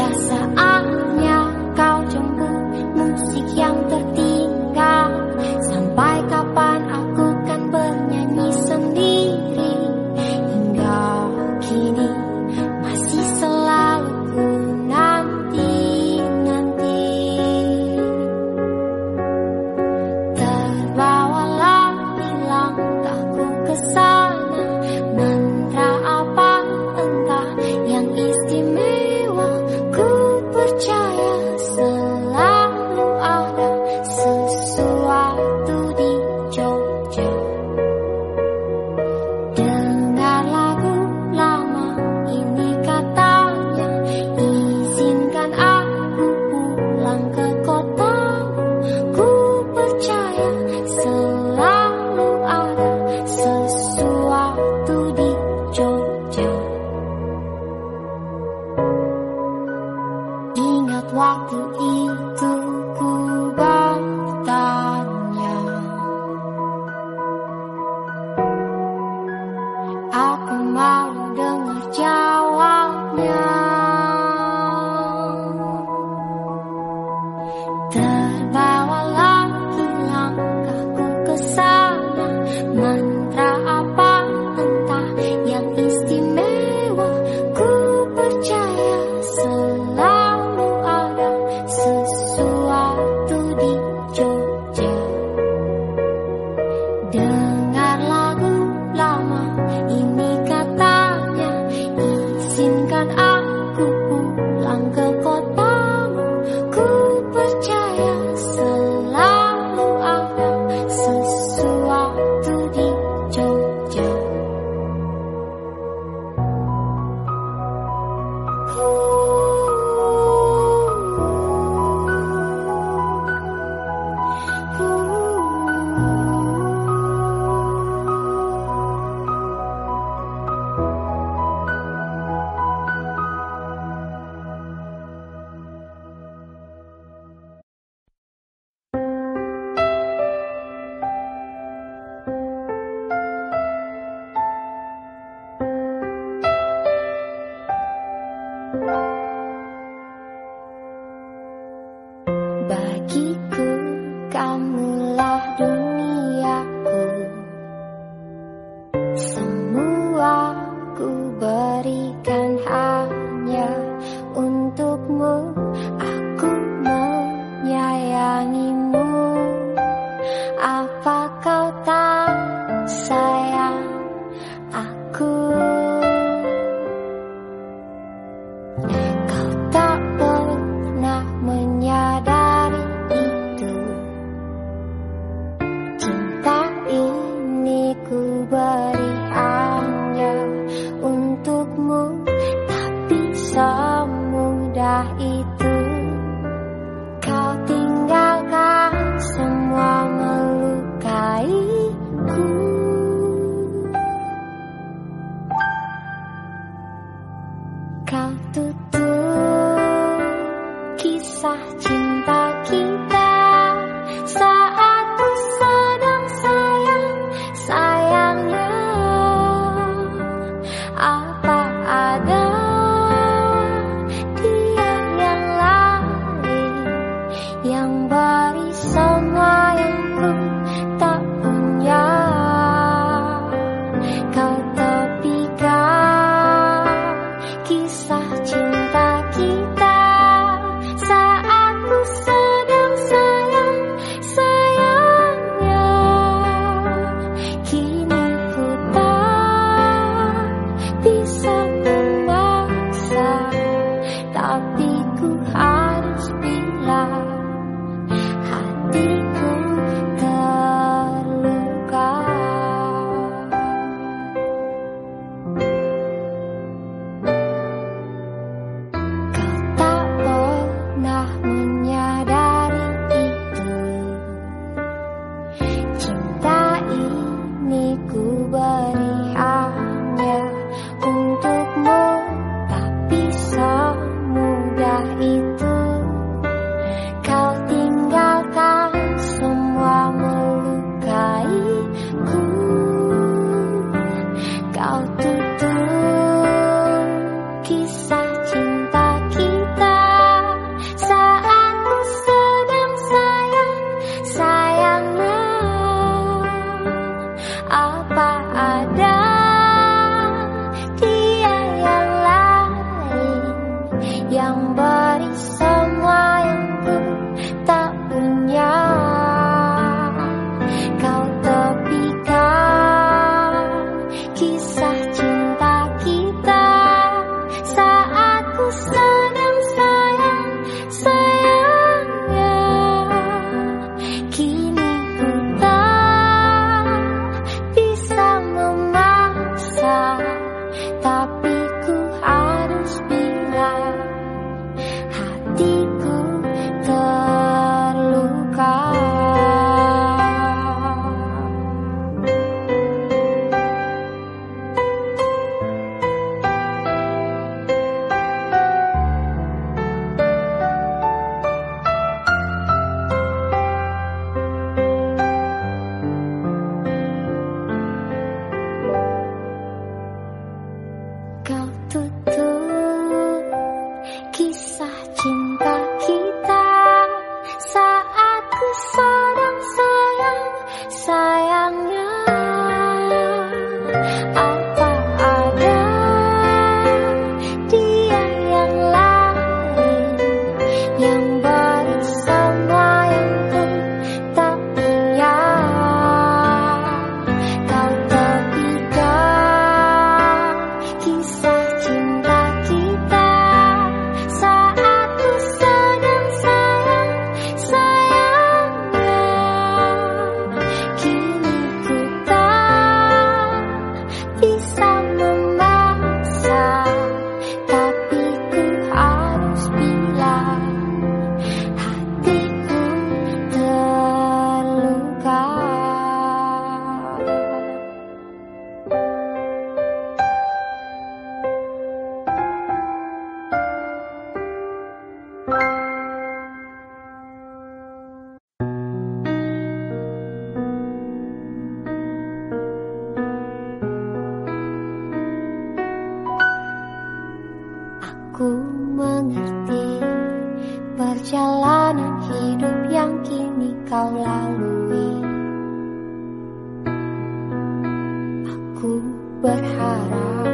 biasa mengerti perjalanan hidup yang kini kau lalui. Aku berharap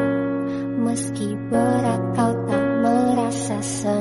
meski berat kau tak merasa sedih.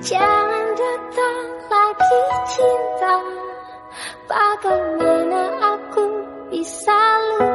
Jangan datang lagi cinta. Bagaimana aku bisa lupa?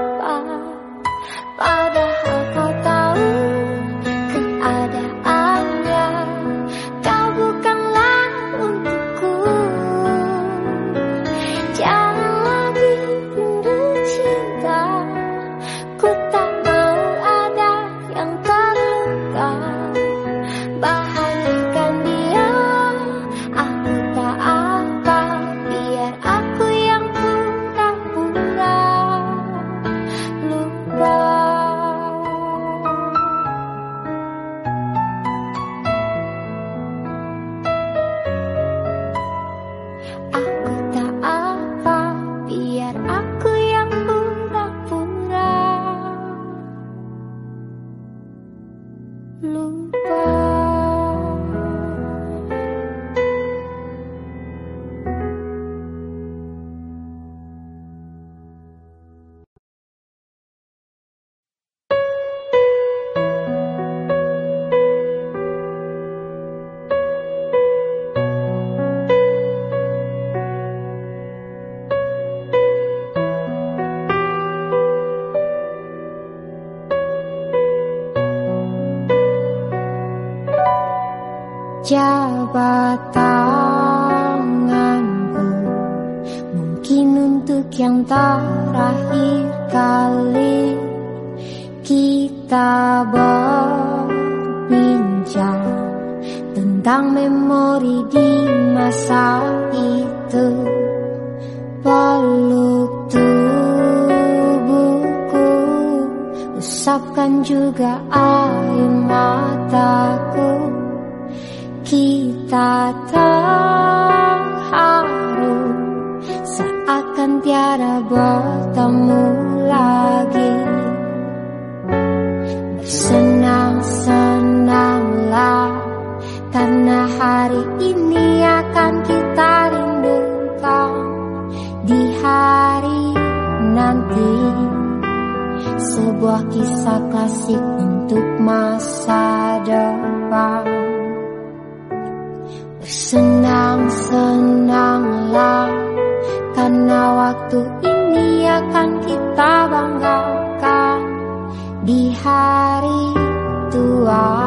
Jabat tanganku Mungkin untuk yang terakhir kali Kita berbincang Tentang memori di masa itu. Peluk tubuhku Usapkan juga air mataku kita terharu seakan tiada bertemu lagi. Bersenang-senanglah karena hari ini akan kita rindukan di hari nanti. Sebuah kisah klasik untuk masa Senang-senanglah Karena waktu ini akan kita banggakan Di hari tua.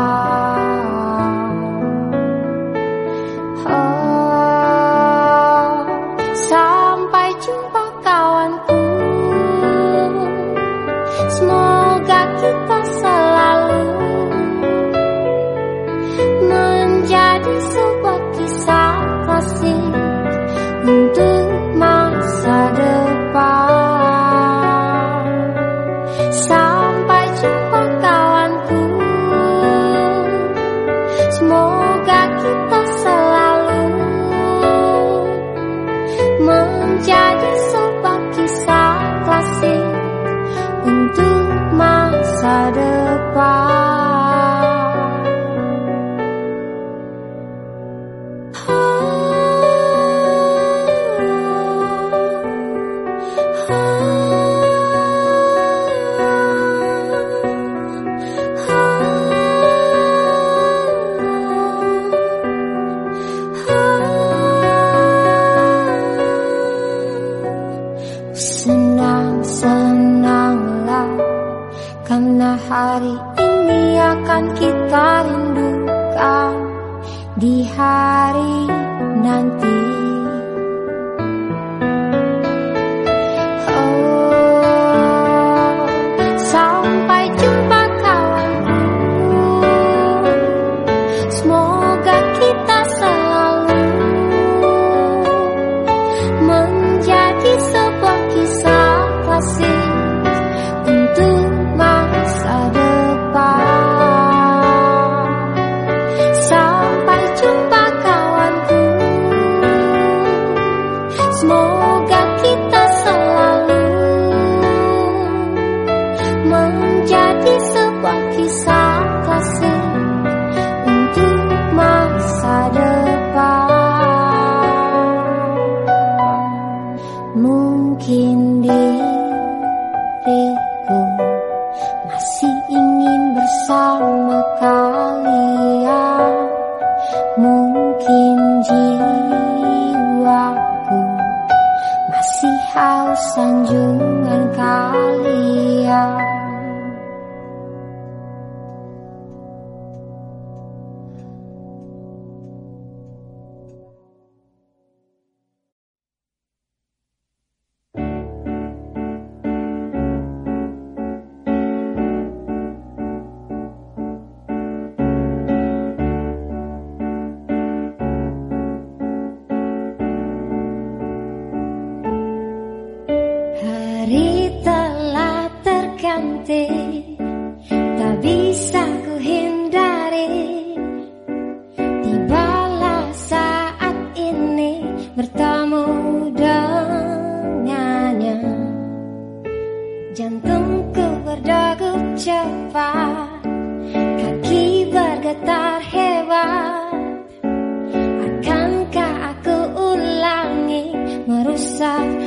inside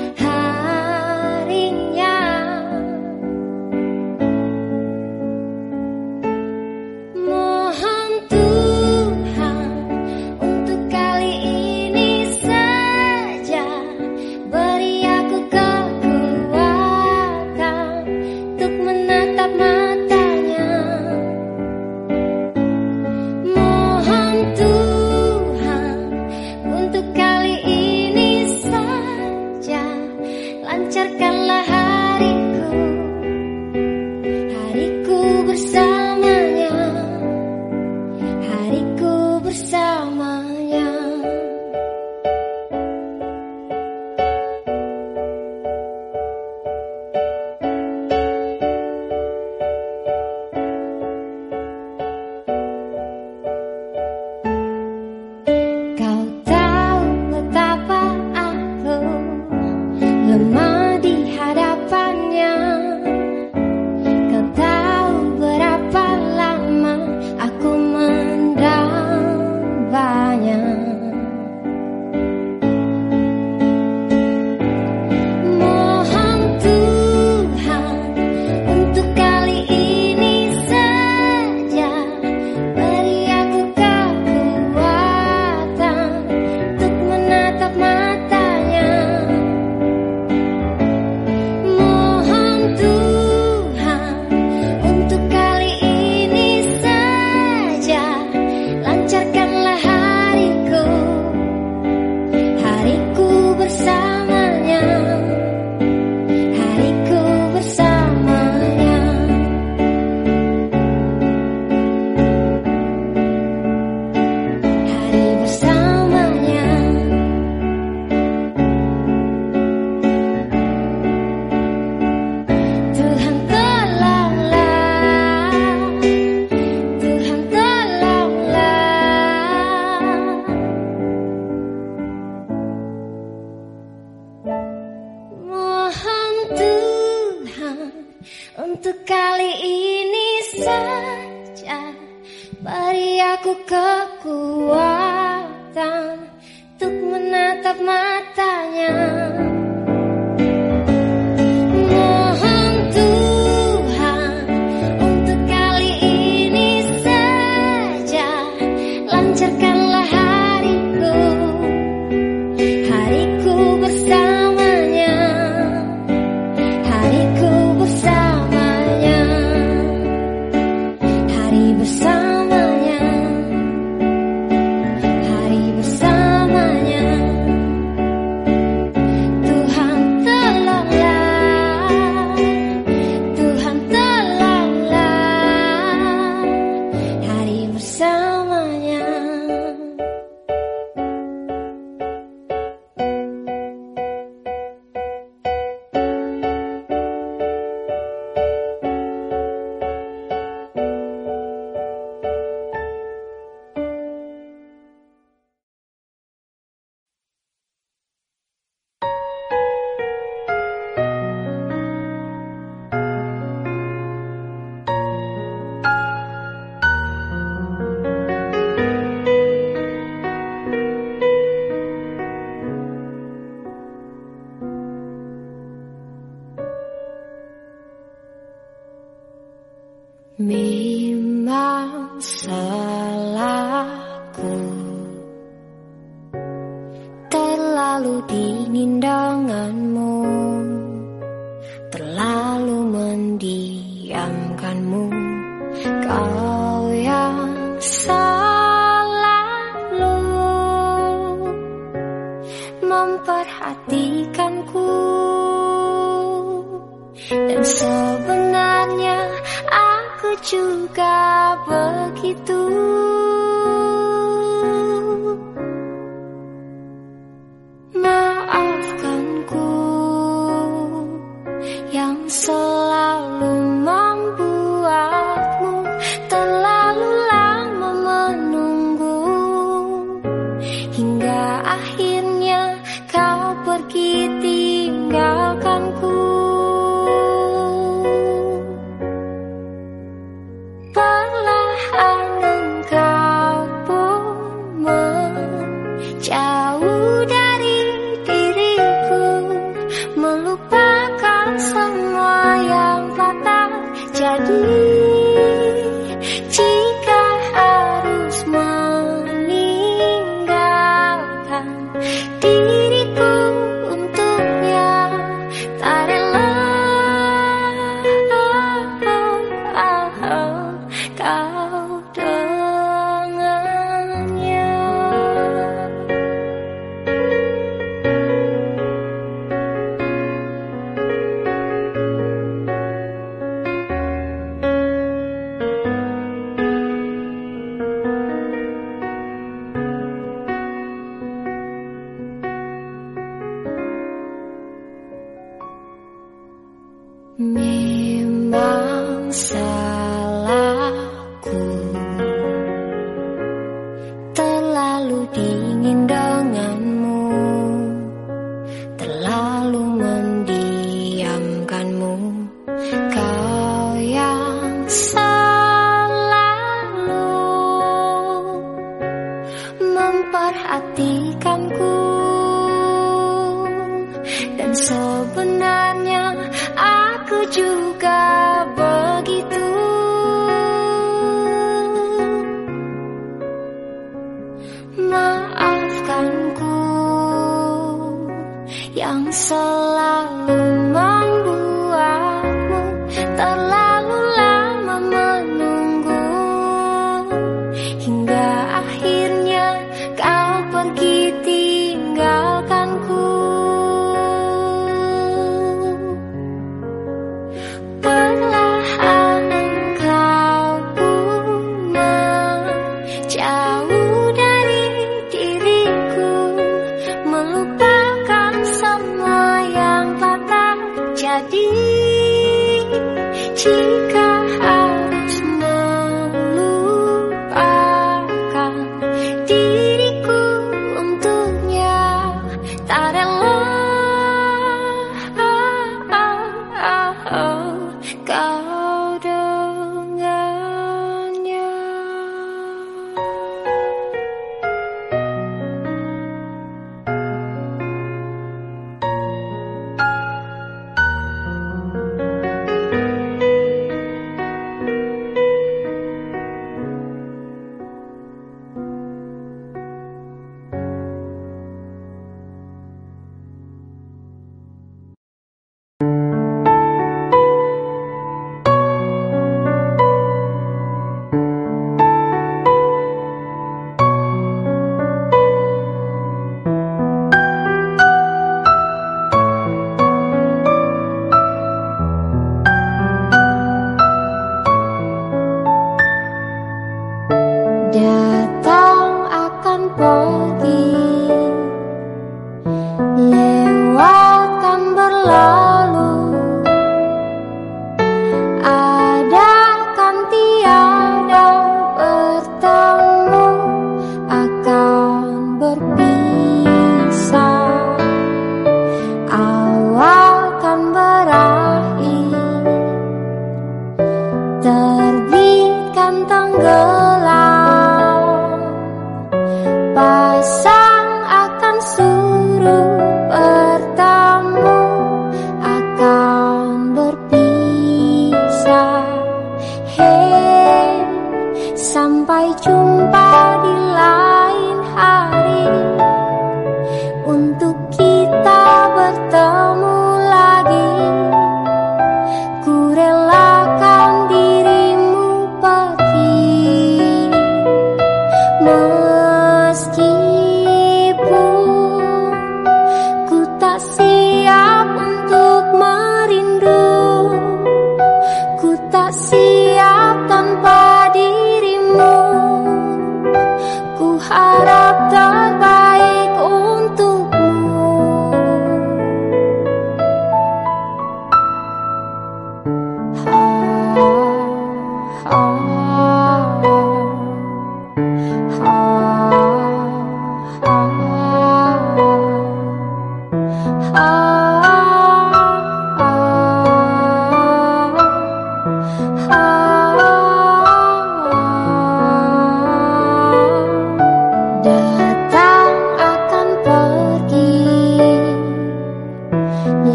tak siap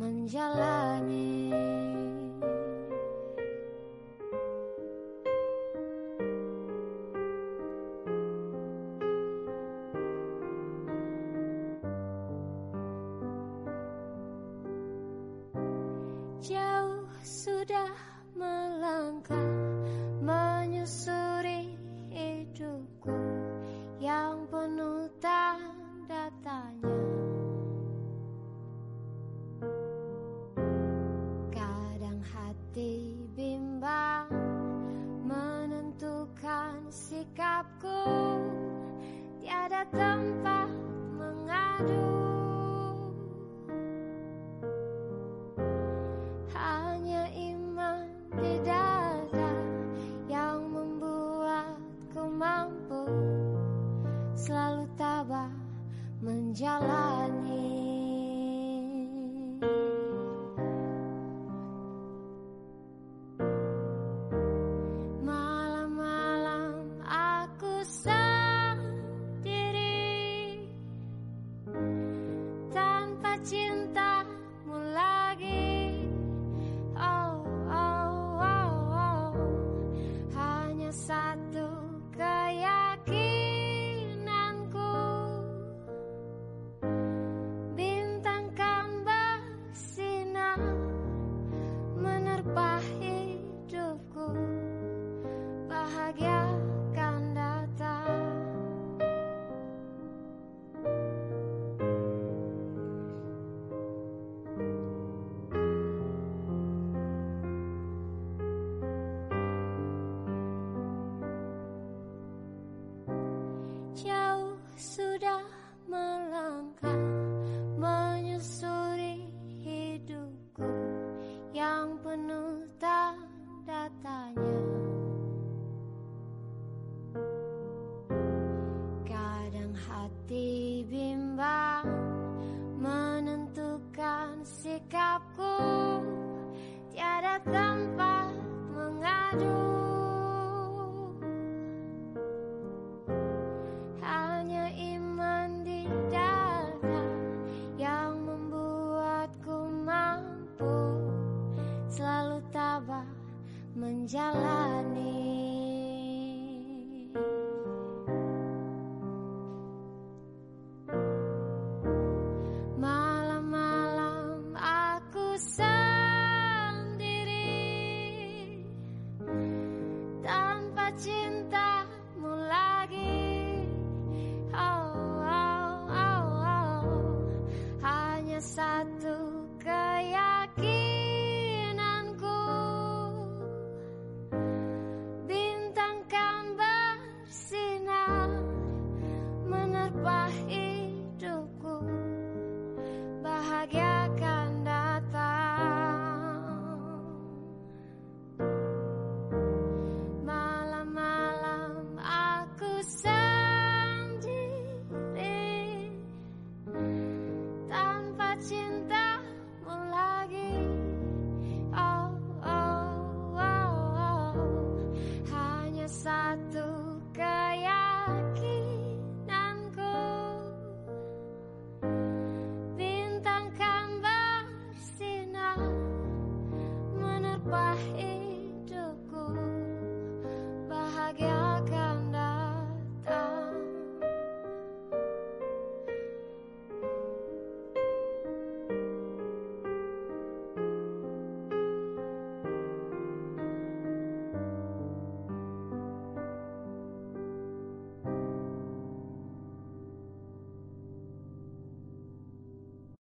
menjalani